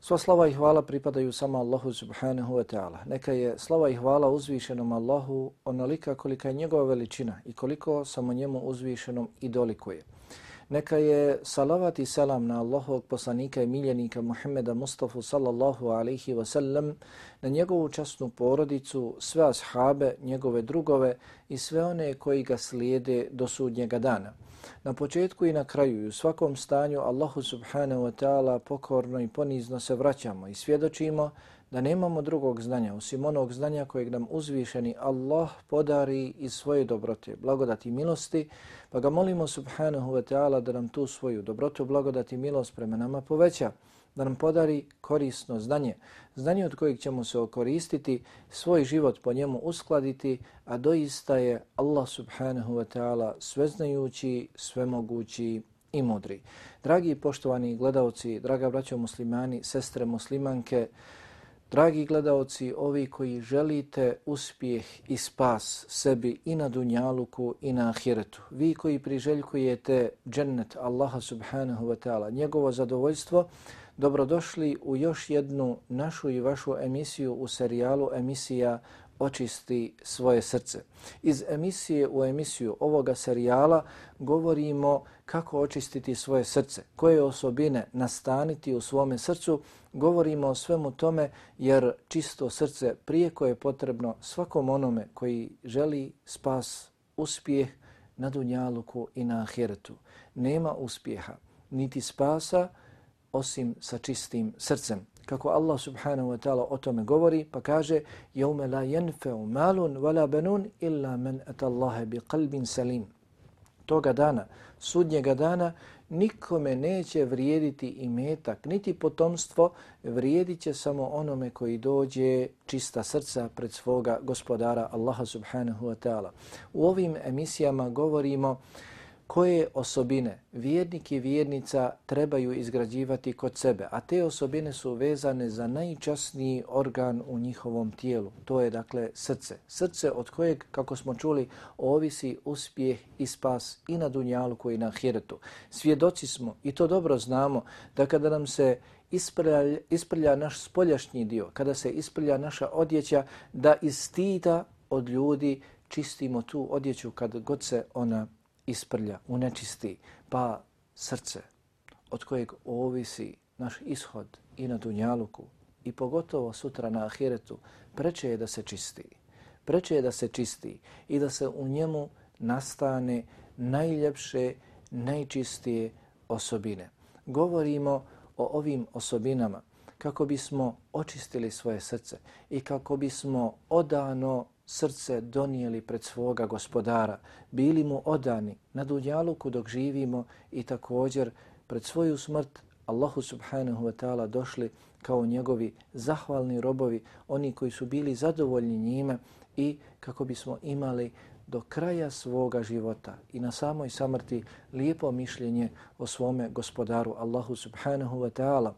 Sva slava i hvala pripadaju samo Allahu subhanahu wa ta'ala. Neka je slava i hvala uzvišenom Allahu onolika kolika je njegova veličina i koliko samo njemu uzvišenom i dolikuje. Neka je salavat i selam na Allahovog poslanika i miljenika Muhammeda Mustafa sallallahu alaihi wa sallam, na njegovu časnu porodicu, sve ashabe, njegove drugove i sve one koji ga slijede do sudnjega dana. Na početku i na kraju i u svakom stanju Allahu subhanahu wa ta'ala pokorno i ponizno se vraćamo i svjedočimo da nemamo drugog znanja osim onog znanja kojeg nam uzvišeni Allah podari iz svoje dobrote, blagodati i milosti, pa ga molimo subhanahu wa ta'ala da nam tu svoju dobrotu, blagodati i milost prema nama poveća da nam podari korisno znanje, znanje od kojeg ćemo se okoristiti, svoj život po njemu uskladiti, a doista je Allah subhanahu wa ta'ala sveznajući, svemogući i mudri. Dragi poštovani gledalci, draga braćo muslimani, sestre muslimanke, Dragi gledaoci, ovi koji želite uspjeh i spas sebi i na dunjaluku i na ahiretu, vi koji priželjkujete džennet Allaha subhanahu wa ta'ala, njegovo zadovoljstvo, Dobrodošli u još jednu našu i vašu emisiju u serijalu emisija Očisti svoje srce. Iz emisije u emisiju ovoga serijala govorimo kako očistiti svoje srce, koje osobine nastaniti u svome srcu, govorimo o svemu tome jer čisto srce prije koje je potrebno svakom onome koji želi spas, uspjeh na dunjaluku i na ahiretu. Nema uspjeha, niti spasa, osim sa čistim srcem Kako Allah subhanahu wa ta'ala o tome govori, pa kaže يَوْمَ لَا يَنْفَعُ مَالٌ وَلَا بَنُونَ إِلَّا مَنْ أَتَ اللَّهَ بِقَلْبٍ سَلِيمٍ Toga dana, sudnjega dana, nikome neće vrijediti i metak, niti potomstvo, vrijedit će samo onome koji dođe čista srca pred svoga gospodara Allaha subhanahu wa ta'ala. U ovim emisijama govorimo koje osobine vjernik i vjernica trebaju izgrađivati kod sebe, a te osobine su vezane za najčasniji organ u njihovom tijelu. To je dakle srce. Srce od kojeg, kako smo čuli, ovisi uspjeh i spas i na dunjalu koji na hiretu. Svjedoci smo i to dobro znamo da kada nam se isprlja, isprlja naš spoljašnji dio, kada se isprlja naša odjeća, da iz stida od ljudi čistimo tu odjeću kad god se ona isprlja, unečisti, pa srce od kojeg ovisi naš ishod i na dunjaluku i pogotovo sutra na ahiretu, preče je da se čisti. Preče je da se čisti i da se u njemu nastane najljepše, najčistije osobine. Govorimo o ovim osobinama kako bismo očistili svoje srce i kako bismo odano srce donijeli pred svoga gospodara, bili mu odani na dunjaluku dok živimo i također pred svoju smrt Allahu subhanahu wa ta'ala došli kao njegovi zahvalni robovi, oni koji su bili zadovoljni njime i kako bismo imali do kraja svoga života i na samoj samrti lijepo mišljenje o svome gospodaru Allahu subhanahu wa ta'ala.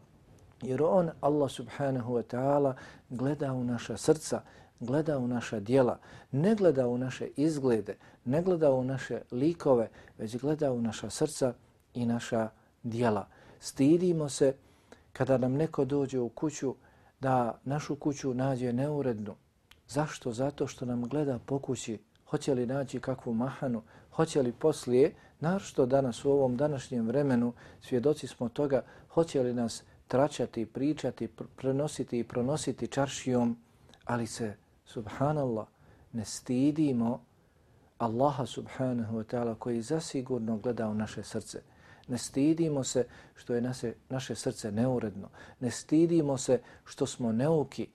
Jer on, Allah subhanahu wa ta'ala, gleda u naša srca, gleda u naša dijela, ne gleda u naše izglede, ne gleda u naše likove, već gleda u naša srca i naša dijela. Stidimo se kada nam neko dođe u kuću da našu kuću nađe neurednu. Zašto? Zato što nam gleda po kući, hoće li naći kakvu mahanu, hoće li poslije, našto danas u ovom današnjem vremenu, svjedoci smo toga, hoće li nas tračati, pričati, prenositi i pronositi čaršijom, ali se subhanallah, ne stidimo Allaha subhanahu wa ta'ala koji zasigurno gleda u naše srce. Ne stidimo se što je naše, naše srce neuredno. Ne stidimo se što smo neuki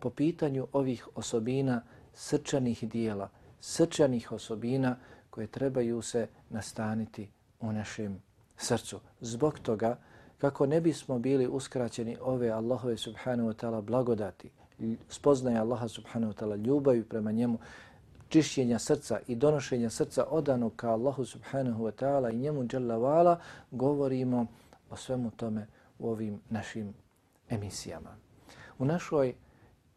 po pitanju ovih osobina srčanih dijela, srčanih osobina koje trebaju se nastaniti u našem srcu. Zbog toga, kako ne bismo bili uskraćeni ove Allahove subhanahu wa ta'ala blagodati, spoznaje Allaha subhanahu wa ta'ala ljubavi prema njemu, čišćenja srca i donošenja srca odanog ka Allahu subhanahu wa ta'ala i njemu dželavala, govorimo o svemu tome u ovim našim emisijama. U našoj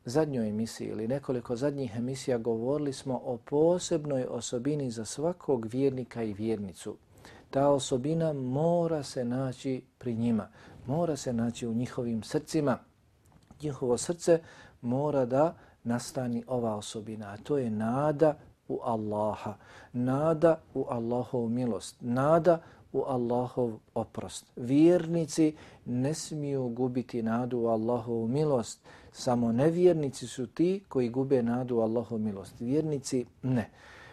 zadnjoj emisiji ili nekoliko zadnjih emisija govorili smo o posebnoj osobini za svakog vjernika i vjernicu. Ta osobina mora se naći pri njima, mora se naći u njihovim srcima. Njihovo srce mora da nastani ova osobina, a to je nada u Allaha, nada u Allahov milost, nada u Allahov oprost. Vjernici ne smiju gubiti nadu u Allahovu milost, samo nevjernici su ti koji gube nadu u Allahovu milost. Vjernici ne.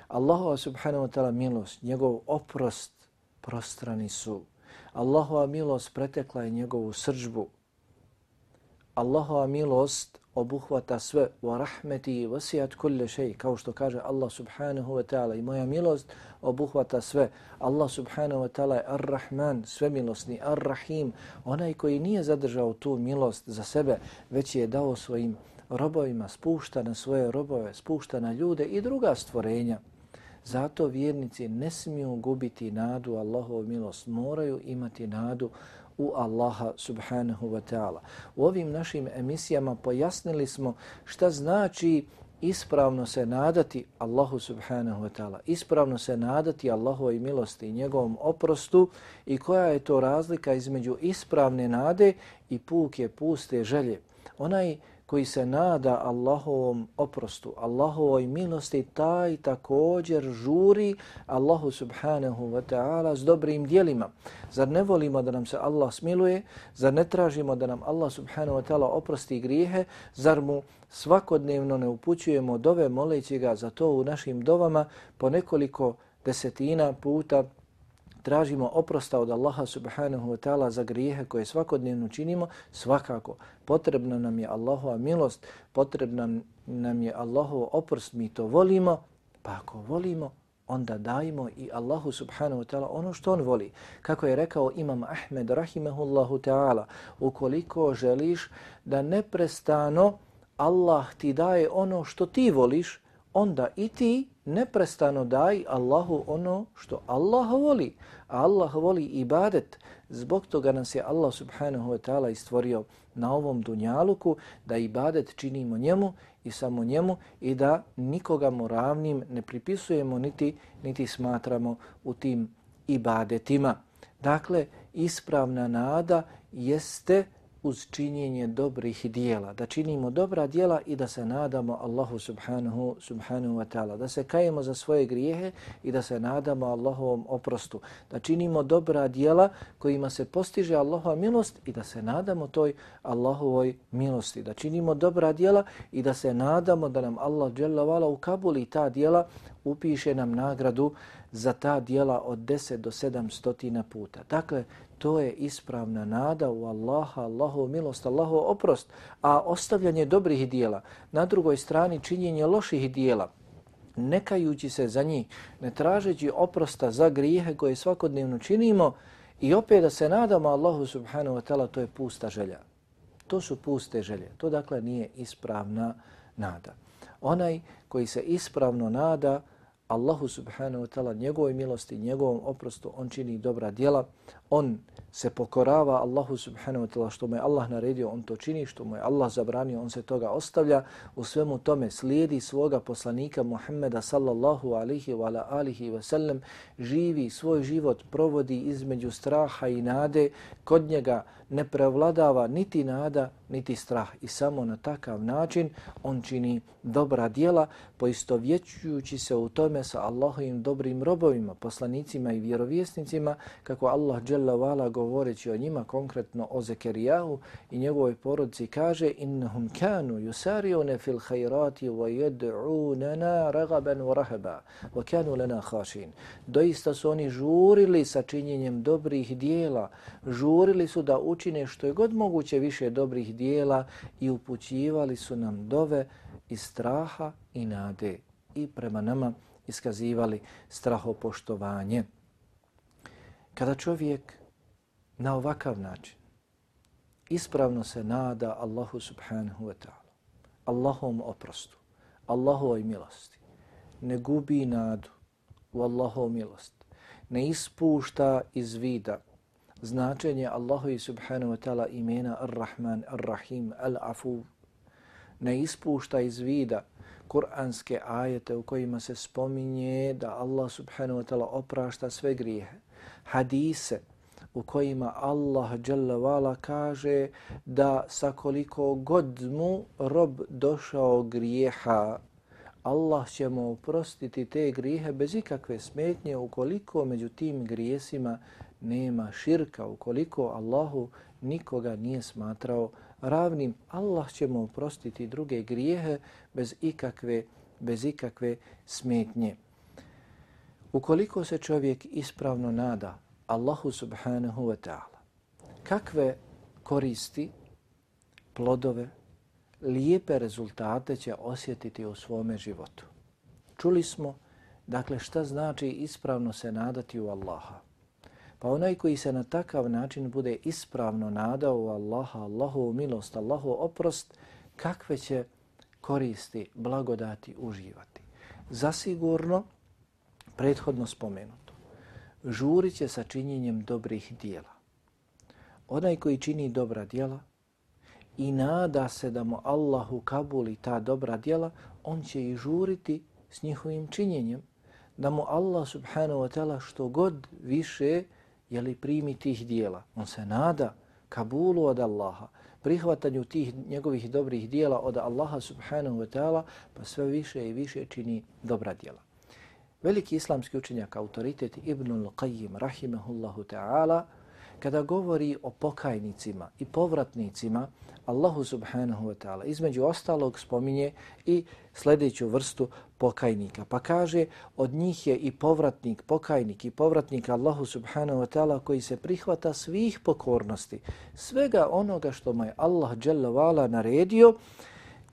Allahova subhanahu wa ta'ala milost, njegov oprost prostrani su. Allahova milost pretekla je njegovu sržbu. Allahova milost obuhvata sve wa rahmeti wasiyat kulli shay kao što kaže Allah subhanahu wa ta'ala. I moja milost obuhvata sve. Allah subhanahu wa ta'ala ar-rahman sve milosni ar-rahim. Onaj koji nije zadržao tu milost za sebe već je dao svojim robovima spušta na svoje robove spušta na ljude i druga stvorenja zato vjernici ne smiju gubiti nadu Allahov milost moraju imati nadu u Allaha subhanahu wa ta'ala. U ovim našim emisijama pojasnili smo šta znači ispravno se nadati Allahu subhanahu wa ta'ala, ispravno se nadati Allahovoj milosti i njegovom oprostu i koja je to razlika između ispravne nade i puke puste želje. Onaj koji se nada Allahovom oprostu, Allahovoj milosti, taj također žuri Allahu subhanahu wa ta'ala s dobrim dijelima. Zar ne volimo da nam se Allah smiluje? Zar ne tražimo da nam Allah subhanahu wa ta'ala oprosti grijehe? Zar mu svakodnevno ne upućujemo dove moleći ga za to u našim dovama po nekoliko desetina puta tražimo oprosta od Allaha subhanahu wa ta'ala za grijehe koje svakodnevno činimo, svakako potrebna nam je Allahova milost, potrebna nam je Allahov oprost, mi to volimo, pa ako volimo, onda dajmo i Allahu subhanahu wa ta'ala ono što on voli. Kako je rekao Imam Ahmed rahimahullahu ta'ala, ukoliko želiš da neprestano Allah ti daje ono što ti voliš, onda i ti neprestano daj Allahu ono što Allah voli. A Allah voli ibadet. Zbog toga nas je Allah subhanahu wa ta'ala istvorio na ovom dunjaluku da ibadet činimo njemu i samo njemu i da nikoga mu ravnim ne pripisujemo niti, niti smatramo u tim ibadetima. Dakle, ispravna nada jeste uz činjenje dobrih dijela, da činimo dobra dijela i da se nadamo Allahu subhanahu, subhanahu wa ta'ala, da se kajemo za svoje grijehe i da se nadamo Allahovom oprostu, da činimo dobra dijela kojima se postiže Allahova milost i da se nadamo toj Allahovoj milosti, da činimo dobra dijela i da se nadamo da nam Allah dželavala u Kabuli ta dijela upiše nam nagradu za ta dijela od 10 do 700 puta. Dakle, to je ispravna nada u Allaha, Allahu milost, Allahu oprost, a ostavljanje dobrih dijela, na drugoj strani činjenje loših dijela, nekajući se za njih, ne tražeći oprosta za grijehe koje svakodnevno činimo i opet da se nadamo Allahu subhanahu wa ta'ala, to je pusta želja. To su puste želje. To dakle nije ispravna nada. Onaj koji se ispravno nada, Allahu subhanahu wa ta'ala, njegovoj milosti, njegovom oprostu, on čini dobra djela, on se pokorava Allahu subhanahu wa ta'ala što mu je Allah naredio, on to čini, što mu je Allah zabranio, on se toga ostavlja, u svemu tome slijedi svoga poslanika Muhammeda sallallahu alihi wa ala alihi wa sallam, živi svoj život, provodi između straha i nade, kod njega ne prevladava niti nada, niti strah. I samo na takav način on čini dobra dijela poistovjećujući se u tome sa Allahovim dobrim robovima, poslanicima i vjerovjesnicima kako Allah dželle vala govoreći o njima konkretno o Zekerijahu i njegovoj porodici kaže innahum kanu yusarione fil khairati wa yad'unana ragaban wa rahaba wa kanu lana khashin doista su oni žurili sa činjenjem dobrih dijela žurili su da učine što je god moguće više dobrih dijela i upućivali su nam dove iz straha i nade i prema nama iskazivali strahopoštovanje. Kada čovjek na ovakav način ispravno se nada Allahu subhanahu wa ta'ala, Allahom oprostu, Allahovoj milosti, ne gubi nadu u Allahovu milost, ne ispušta iz vida značenje Allahu i subhanahu wa ta'ala imena Ar-Rahman, Ar-Rahim, Al-Afu, ne ispušta iz vida kuranske ajete u kojima se spominje da Allah subhanahu wa ta'ala oprašta sve grijehe, hadise u kojima Allah vala kaže da sa koliko god mu rob došao grijeha, Allah će mu oprostiti te grijehe bez ikakve smetnje ukoliko među tim grijesima nema širka, ukoliko Allahu nikoga nije smatrao ravnim, Allah će mu oprostiti druge grijehe bez ikakve, bez ikakve smetnje. Ukoliko se čovjek ispravno nada Allahu subhanahu wa ta'ala, kakve koristi, plodove, lijepe rezultate će osjetiti u svome životu. Čuli smo, dakle, šta znači ispravno se nadati u Allaha. Pa onaj koji se na takav način bude ispravno nadao u Allaha, Allahu milost, Allahu oprost, kakve će koristi, blagodati uživati. Zasigurno, prethodno spomenuto, žurit će sa činjenjem dobrih dijela. Onaj koji čini dobra dijela i nada se da mu Allahu kabuli ta dobra dijela, on će i žuriti s njihovim činjenjem, da mu Allah subhanahu wa ta'ala što god više jeli, primi tih dijela. On se nada kabulu od Allaha, prihvatanju tih njegovih dobrih dijela od Allaha subhanahu wa ta'ala, pa sve više i više čini dobra dijela. Veliki islamski učenjak, autoritet Ibnul Qayyim, rahimahullahu ta'ala, kada govori o pokajnicima i povratnicima, Allahu subhanahu wa ta'ala između ostalog spominje i sljedeću vrstu pokajnika. Pa kaže od njih je i povratnik, pokajnik i povratnik Allahu subhanahu wa ta'ala koji se prihvata svih pokornosti, svega onoga što mu je Allah dželle naredio,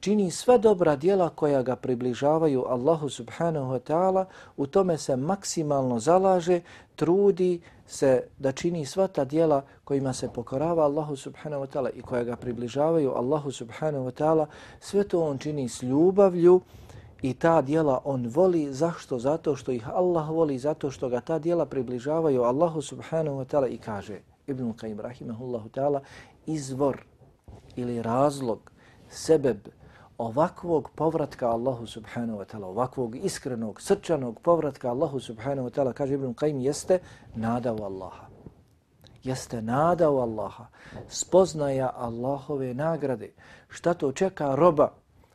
čini sve dobra dijela koja ga približavaju Allahu subhanahu wa ta'ala, u tome se maksimalno zalaže, trudi se da čini sva ta dijela kojima se pokorava Allahu subhanahu wa ta'ala i koja ga približavaju Allahu subhanahu wa ta'ala, sve to on čini s ljubavlju i ta dijela on voli. Zašto? Zato što ih Allah voli, zato što ga ta dijela približavaju Allahu subhanahu wa ta'ala i kaže Ibn Qaim rahimahullahu ta'ala izvor ili razlog, sebeb, ovakvog povratka Allahu subhanahu wa ta'ala, ovakvog iskrenog, srčanog povratka Allahu subhanahu wa ta'ala, kaže Ibn Qayyim, jeste nada u Allaha. Jeste nada u Allaha. Spoznaja Allahove nagrade. Šta to čeka roba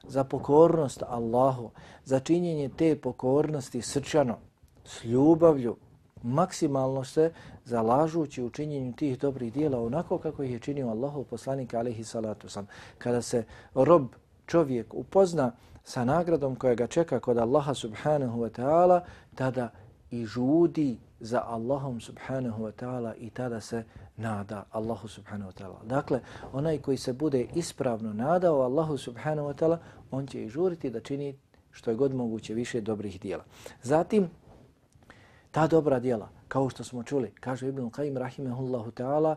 za pokornost Allahu, za činjenje te pokornosti srčano, s ljubavlju, maksimalno se zalažući u činjenju tih dobrih dijela onako kako ih je činio Allahov poslanik alaihi salatu sam. Kada se rob čovjek upozna sa nagradom koja ga čeka kod Allaha subhanahu wa ta'ala, tada i žudi za Allahom subhanahu wa ta'ala i tada se nada Allahu subhanahu wa ta'ala. Dakle, onaj koji se bude ispravno nadao Allahu subhanahu wa ta'ala, on će i žuriti da čini što je god moguće više dobrih dijela. Zatim, ta dobra dijela, kao što smo čuli, kaže Ibn Qaim rahimahullahu ta'ala,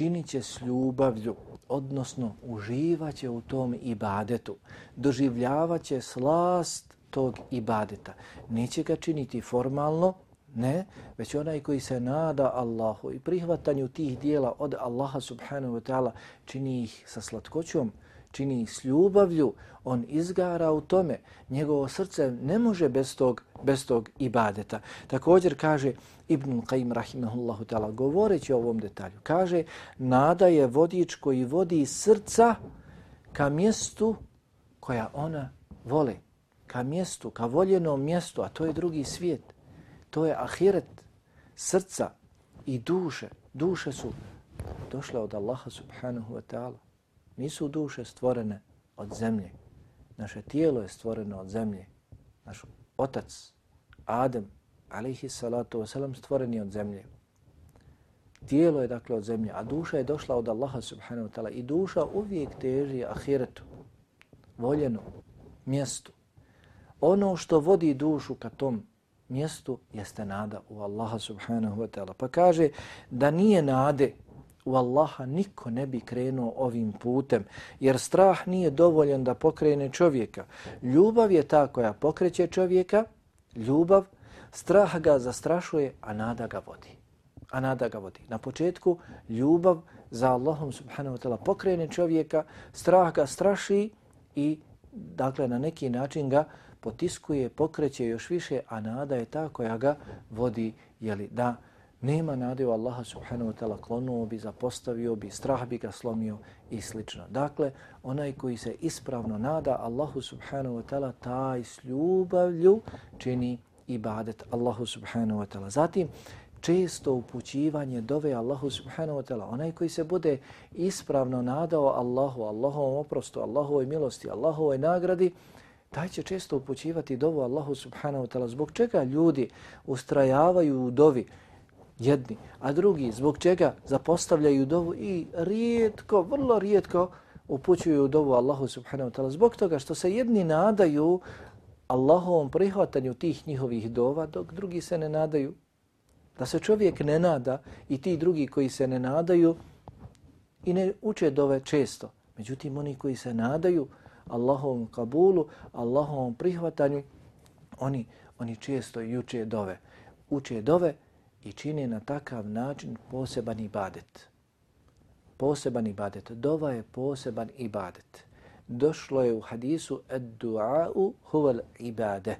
činit će s ljubavlju, odnosno uživat će u tom ibadetu, doživljavat će slast tog ibadeta. Neće ga činiti formalno, ne, već onaj koji se nada Allahu i prihvatanju tih dijela od Allaha subhanahu wa ta'ala čini ih sa slatkoćom, čini s ljubavlju, on izgara u tome. Njegovo srce ne može bez tog, bez tog ibadeta. Također kaže Ibn Qayyim rahimahullahu ta'ala, govoreći o ovom detalju, kaže nada je vodič koji vodi srca ka mjestu koja ona vole. Ka mjestu, ka voljenom mjestu, a to je drugi svijet. To je ahiret srca i duše. Duše su došle od Allaha subhanahu wa ta'ala. Nisu duše stvorene od zemlje. Naše tijelo je stvoreno od zemlje. Naš otac, Adem, alihi salatu wasalam, je od zemlje. Tijelo je dakle od zemlje, a duša je došla od Allaha subhanahu wa ta'ala. I duša uvijek teži ahiretu, voljenu, mjestu. Ono što vodi dušu ka tom mjestu jeste nada u Allaha subhanahu wa ta'ala. Pa kaže da nije nade u Allaha niko ne bi krenuo ovim putem, jer strah nije dovoljan da pokrene čovjeka. Ljubav je ta koja pokreće čovjeka ljubav, strah ga zastrašuje, a nada ga vodi. A nada ga vodi. Na početku ljubav za Allahom subhanahu wa ta'ala pokrene čovjeka, strah ga straši i dakle na neki način ga potiskuje, pokreće još više, a nada je ta koja ga vodi jeli, da nema nade u Allaha subhanahu wa ta'ala klonuo bi, zapostavio bi, strah bi ga slomio i slično. Dakle, onaj koji se ispravno nada Allahu subhanahu wa ta'ala, taj s ljubavlju čini ibadet Allahu subhanahu wa ta'ala. Zatim, često upućivanje dove Allahu subhanahu wa ta'ala. Onaj koji se bude ispravno nadao Allahu, Allahovom oprostu, Allahovoj milosti, Allahovoj nagradi, taj će često upućivati dovu Allahu subhanahu wa ta'ala. Zbog čega ljudi ustrajavaju u dovi jedni, a drugi zbog čega zapostavljaju dovu i rijetko, vrlo rijetko upućuju dovu Allahu subhanahu wa ta'ala. Zbog toga što se jedni nadaju Allahovom prihvatanju tih njihovih dova, dok drugi se ne nadaju. Da se čovjek ne nada i ti drugi koji se ne nadaju i ne uče dove često. Međutim, oni koji se nadaju Allahovom kabulu, Allahovom prihvatanju, oni, oni često i uče dove. Uče dove i čine na takav način poseban ibadet. Poseban ibadet. Dova je poseban ibadet. Došlo je u hadisu ad-du'a'u huval ibade.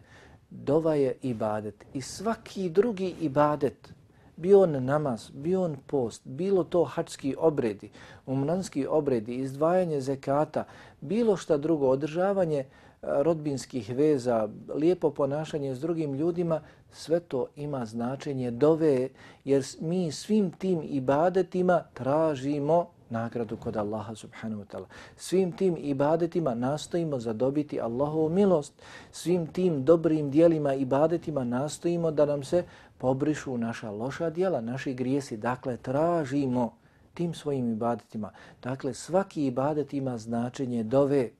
Dova je ibadet. I svaki drugi ibadet, bio on namaz, bio on post, bilo to hačski obredi, umranski obredi, izdvajanje zekata, bilo šta drugo, održavanje e, rodbinskih veza, lijepo ponašanje s drugim ljudima, sve to ima značenje dove, jer mi svim tim ibadetima tražimo nagradu kod Allaha subhanahu wa ta'ala. Svim tim ibadetima nastojimo zadobiti Allahovu milost. Svim tim dobrim dijelima ibadetima nastojimo da nam se pobrišu naša loša dijela, naši grijesi. Dakle, tražimo tim svojim ibadetima. Dakle, svaki ibadet ima značenje dove.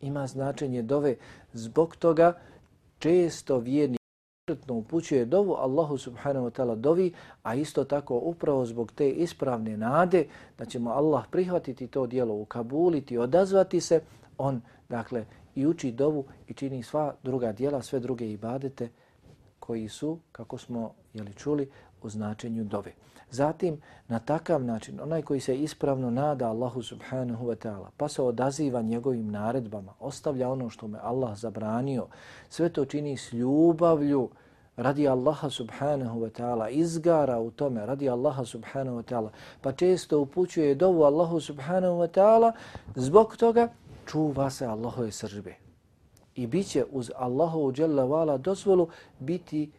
Ima značenje dove. Zbog toga često vjerni ispravno upućuje dovu Allahu subhanahu wa ta'ala dovi, a isto tako upravo zbog te ispravne nade da ćemo Allah prihvatiti to dijelo, ukabuliti, odazvati se, on dakle i uči dovu i čini sva druga dijela, sve druge ibadete koji su, kako smo jeli čuli, u značenju dove. Zatim, na takav način, onaj koji se ispravno nada Allahu subhanahu wa ta'ala, pa se odaziva njegovim naredbama, ostavlja ono što me Allah zabranio, sve to čini s ljubavlju radi Allaha subhanahu wa ta'ala, izgara u tome radi Allaha subhanahu wa ta'ala, pa često upućuje dovu Allahu subhanahu wa ta'ala, zbog toga čuva se Allahove sržbe. I bit će uz Allahu dozvolu biti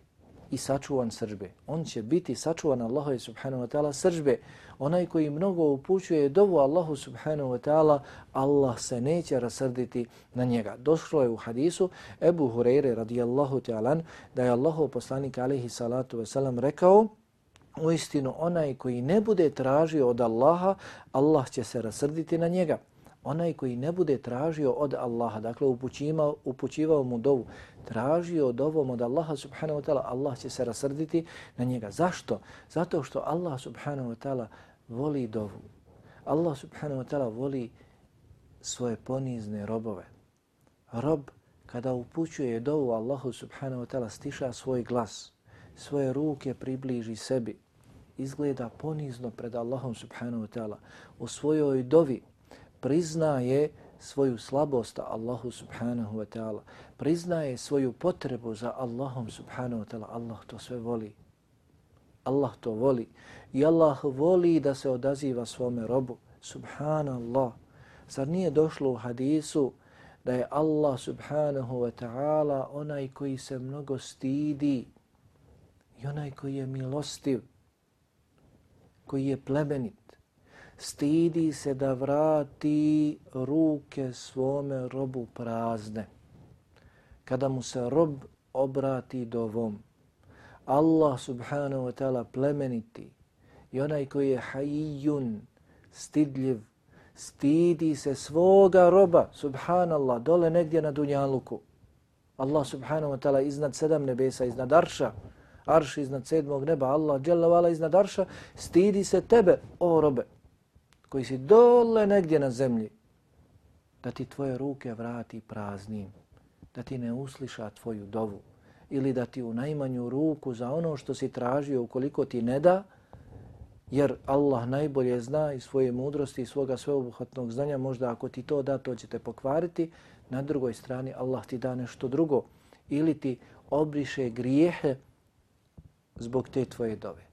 i sačuvan sržbe. On će biti sačuvan Allahu subhanahu wa ta'ala sržbe. Onaj koji mnogo upućuje dovu Allahu subhanahu wa ta'ala, Allah se neće rasrditi na njega. Došlo je u hadisu Ebu Hureyre radijallahu ta'ala da je Allahu poslanik alaihi salatu wasalam rekao u istinu onaj koji ne bude tražio od Allaha, Allah će se rasrditi na njega onaj koji ne bude tražio od Allaha, dakle upućivao, upućivao mu dovu, tražio dovom od Allaha subhanahu wa ta'ala, Allah će se rasrditi na njega. Zašto? Zato što Allah subhanahu wa ta'ala voli dovu. Allah subhanahu wa ta'ala voli svoje ponizne robove. Rob kada upućuje dovu Allahu subhanahu wa ta'ala stiša svoj glas, svoje ruke približi sebi, izgleda ponizno pred Allahom subhanahu wa ta'ala. U svojoj dovi priznaje svoju slabost Allahu subhanahu wa ta'ala, priznaje svoju potrebu za Allahom subhanahu wa ta'ala, Allah to sve voli. Allah to voli. I Allah voli da se odaziva svome robu. Subhanallah. Zar nije došlo u hadisu da je Allah subhanahu wa ta'ala onaj koji se mnogo stidi i onaj koji je milostiv, koji je plemenit, stidi se da vrati ruke svome robu prazne. Kada mu se rob obrati dovom, Allah subhanahu wa ta'ala plemeniti i onaj koji je hajijun, stidljiv, stidi se svoga roba, subhanallah, dole negdje na dunjaluku. Allah subhanahu wa ta'ala iznad sedam nebesa, iznad arša, arš iznad sedmog neba, Allah dželavala iznad arša, stidi se tebe, o robe koji si dole negdje na zemlji, da ti tvoje ruke vrati praznim, da ti ne usliša tvoju dovu. ili da ti u najmanju ruku za ono što si tražio ukoliko ti ne da, jer Allah najbolje zna i svoje mudrosti i svoga sveobuhvatnog znanja, možda ako ti to da, to će te pokvariti, na drugoj strani Allah ti da nešto drugo ili ti obriše grijehe zbog te tvoje dove.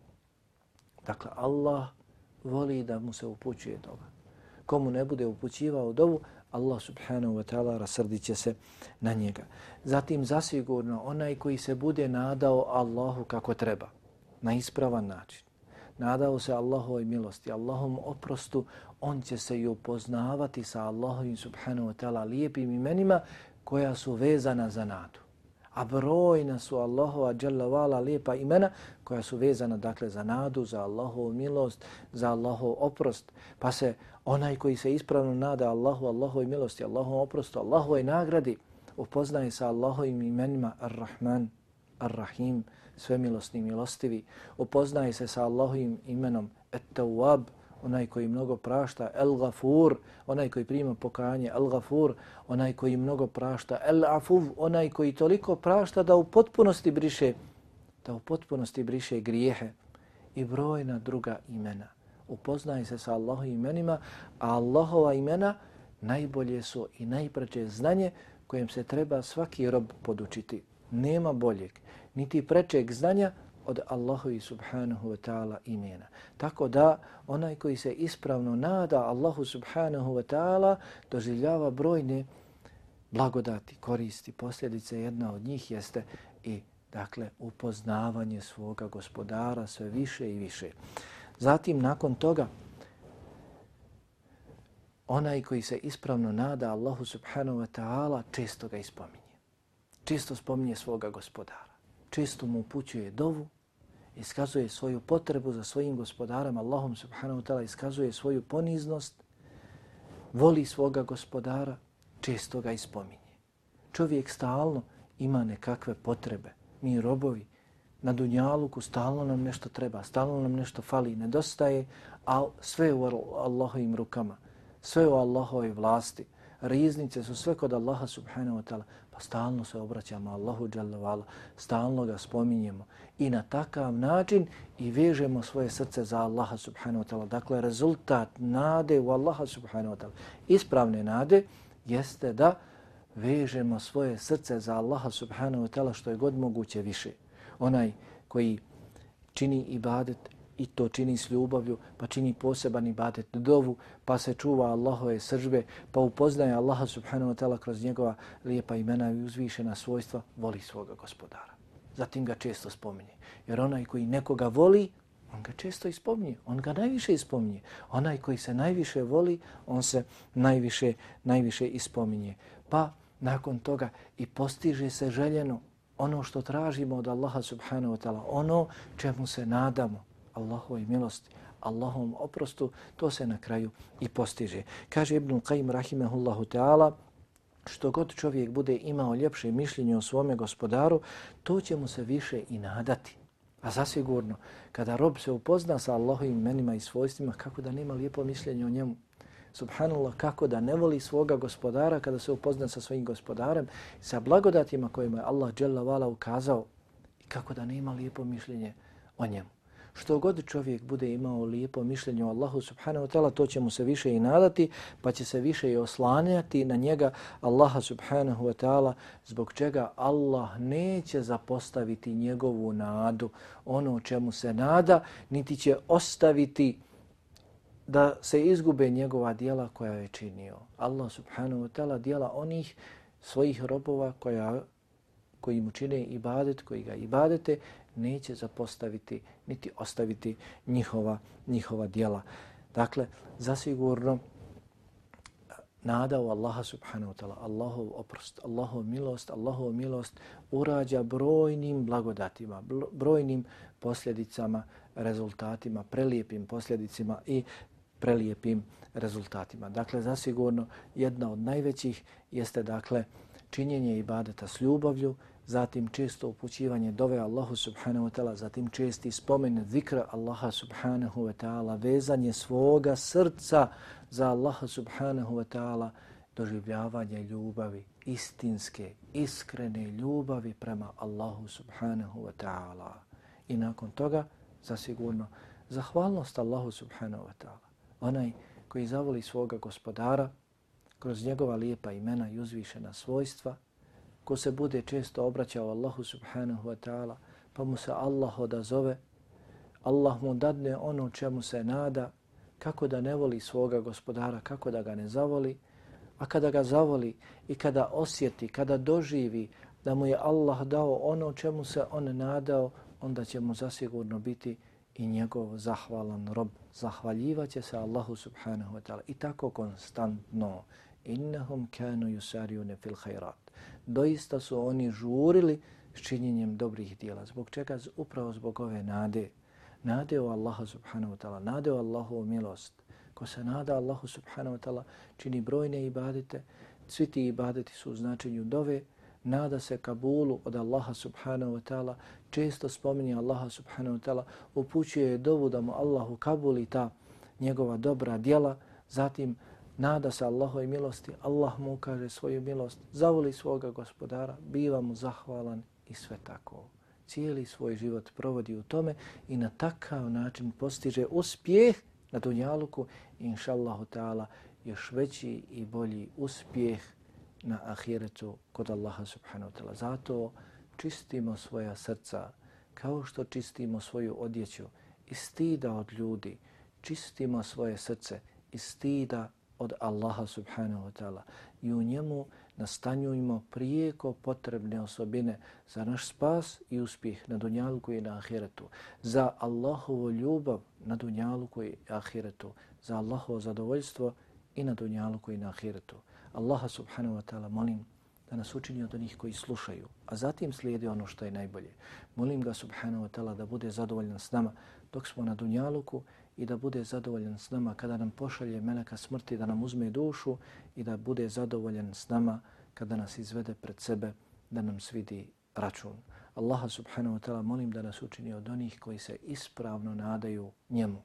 Dakle, Allah voli da mu se upućuje dova. Komu ne bude upućivao dovu, Allah subhanahu wa ta'ala rasrdit će se na njega. Zatim zasigurno onaj koji se bude nadao Allahu kako treba, na ispravan način, nadao se Allahovoj milosti, Allahom oprostu, on će se i upoznavati sa Allahovim subhanahu wa ta'ala lijepim imenima koja su vezana za nadu. A brojna su Allahova dželavala lijepa imena koja su vezana dakle za nadu, za Allahovu milost, za Allahov oprost. Pa se onaj koji se ispravno nada Allahu, Allahovoj milosti, Allahovom oprostu, Allahovoj nagradi, upoznaje sa Allahovim imenima Ar-Rahman, Ar-Rahim, svemilostni milostivi. Upoznaje se sa Allahovim imenom Et-Tawwab, onaj koji mnogo prašta, El Gafur, onaj koji prima pokajanje, El Gafur, onaj koji mnogo prašta, El Afuv, onaj koji toliko prašta da u potpunosti briše, da u potpunosti briše grijehe i brojna druga imena. Upoznaj se sa Allahovim imenima, a Allahova imena najbolje su i najpreće znanje kojem se treba svaki rob podučiti. Nema boljeg, niti prečeg znanja od Allahovi subhanahu wa ta'ala imena. Tako da onaj koji se ispravno nada Allahu subhanahu wa ta'ala doživljava brojne blagodati, koristi, posljedice. Jedna od njih jeste i dakle upoznavanje svoga gospodara sve više i više. Zatim nakon toga onaj koji se ispravno nada Allahu subhanahu wa ta'ala često ga ispominje. Često spominje svoga gospodara. Često mu upućuje dovu iskazuje svoju potrebu za svojim gospodarom, Allahom subhanahu wa ta'ala iskazuje svoju poniznost, voli svoga gospodara, često ga ispominje. Čovjek stalno ima nekakve potrebe. Mi robovi na dunjaluku stalno nam nešto treba, stalno nam nešto fali, nedostaje, a sve u Allahovim rukama, sve u Allahovoj vlasti. Riznice su sve kod Allaha subhanahu wa ta'ala, pa stalno se obraćamo Allahu dželle stalno ga spominjemo i na takav način i vežemo svoje srce za Allaha subhanahu wa ta'ala. Dakle, rezultat nade u Allaha subhanahu wa ta'ala, ispravne nade, jeste da vežemo svoje srce za Allaha subhanahu wa ta'ala što je god moguće više. Onaj koji čini ibadet i to čini s ljubavlju, pa čini poseban ibadet dovu, pa se čuva Allahove sržbe, pa upoznaje Allaha subhanahu wa ta'ala kroz njegova lijepa imena i uzvišena svojstva, voli svoga gospodara zatim ga često spominje. Jer onaj koji nekoga voli, on ga često ispominje, on ga najviše ispominje. Onaj koji se najviše voli, on se najviše, najviše ispominje. Pa nakon toga i postiže se željeno ono što tražimo od Allaha subhanahu wa ta'ala, ono čemu se nadamo, Allahovoj milosti, Allahom oprostu, to se na kraju i postiže. Kaže Ibn Qayyim rahimehullahu ta'ala, što god čovjek bude imao ljepše mišljenje o svome gospodaru, to će mu se više i nadati. A zasigurno, kada rob se upozna sa Allahovim imenima i svojstvima, kako da nema lijepo mišljenje o njemu? Subhanallah, kako da ne voli svoga gospodara kada se upozna sa svojim gospodarem, sa blagodatima kojima je Allah dželle ukazao i kako da nema lijepo mišljenje o njemu što god čovjek bude imao lijepo mišljenje o Allahu subhanahu wa ta'ala, to će mu se više i nadati, pa će se više i oslanjati na njega Allaha subhanahu wa ta'ala, zbog čega Allah neće zapostaviti njegovu nadu, ono čemu se nada, niti će ostaviti da se izgube njegova dijela koja je činio. Allah subhanahu wa ta'ala dijela onih svojih robova koja koji mu čine ibadet, koji ga ibadete, neće zapostaviti niti ostaviti njihova, njihova dijela. Dakle, zasigurno nada u Allaha subhanahu wa ta'ala, Allahov oprost, Allahov milost, Allahov milost urađa brojnim blagodatima, brojnim posljedicama, rezultatima, prelijepim posljedicima i prelijepim rezultatima. Dakle, zasigurno jedna od najvećih jeste dakle činjenje ibadeta s ljubavlju, zatim često upućivanje dove Allahu subhanahu wa ta'ala, zatim česti spomen zikra Allaha subhanahu wa ta'ala, vezanje svoga srca za Allaha subhanahu wa ta'ala, doživljavanje ljubavi istinske, iskrene ljubavi prema Allahu subhanahu wa ta'ala. I nakon toga, zasigurno, zahvalnost Allahu subhanahu wa ta'ala. Onaj koji zavoli svoga gospodara kroz njegova lijepa imena i uzvišena svojstva, ko se bude često obraćao Allahu subhanahu wa ta'ala, pa mu se Allah odazove, Allah mu dadne ono čemu se nada, kako da ne voli svoga gospodara, kako da ga ne zavoli, a kada ga zavoli i kada osjeti, kada doživi da mu je Allah dao ono čemu se on nadao, onda će mu zasigurno biti i njegov zahvalan rob. Zahvaljivaće se Allahu subhanahu wa ta'ala i tako konstantno. Innahum kanu yusariune fil khairat. Doista su oni žurili s činjenjem dobrih dijela. Zbog čega? Upravo zbog ove nade. Nade o Allaha subhanahu wa ta'ala. Nade o Allahovu milost. Ko se nada Allahu subhanahu wa ta'ala čini brojne ibadete. Svi ti ibadeti su u značenju dove. Nada se kabulu od Allaha subhanahu wa ta'ala. Često spominje Allaha subhanahu wa ta'ala. Upućuje dovu da mu Allahu kabuli ta njegova dobra djela. Zatim nada se Allahoj milosti, Allah mu ukaže svoju milost, zavoli svoga gospodara, biva mu zahvalan i sve tako. Cijeli svoj život provodi u tome i na takav način postiže uspjeh na Dunjaluku. I inšallahu ta'ala još veći i bolji uspjeh na ahiretu kod Allaha subhanahu wa ta'ala. Zato čistimo svoja srca kao što čistimo svoju odjeću i stida od ljudi, čistimo svoje srce i stida od Allaha subhanahu wa ta'ala i u njemu nastanjujemo prijeko potrebne osobine za naš spas i uspjeh na dunjalku i na ahiretu, za Allahovu ljubav na dunjalku i ahiretu, za Allahovo zadovoljstvo i na dunjalku i na ahiretu. Allaha subhanahu wa ta'ala molim da nas učini od onih koji slušaju, a zatim slijedi ono što je najbolje. Molim ga subhanahu wa ta'ala da bude zadovoljan s nama dok smo na dunjaluku i da bude zadovoljan s nama kada nam pošalje meleka smrti da nam uzme dušu i da bude zadovoljan s nama kada nas izvede pred sebe da nam svidi račun. Allaha subhanahu wa ta'ala molim da nas učini od onih koji se ispravno nadaju njemu,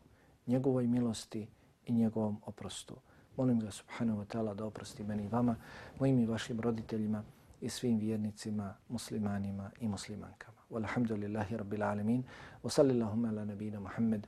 njegovoj milosti i njegovom oprostu. Molim ga subhanahu wa ta'ala da oprosti meni i vama, mojim i vašim roditeljima i svim vjernicima, muslimanima i muslimankama. Walhamdulillahi rabbil alamin. Wa sallallahu ala nabina Muhammad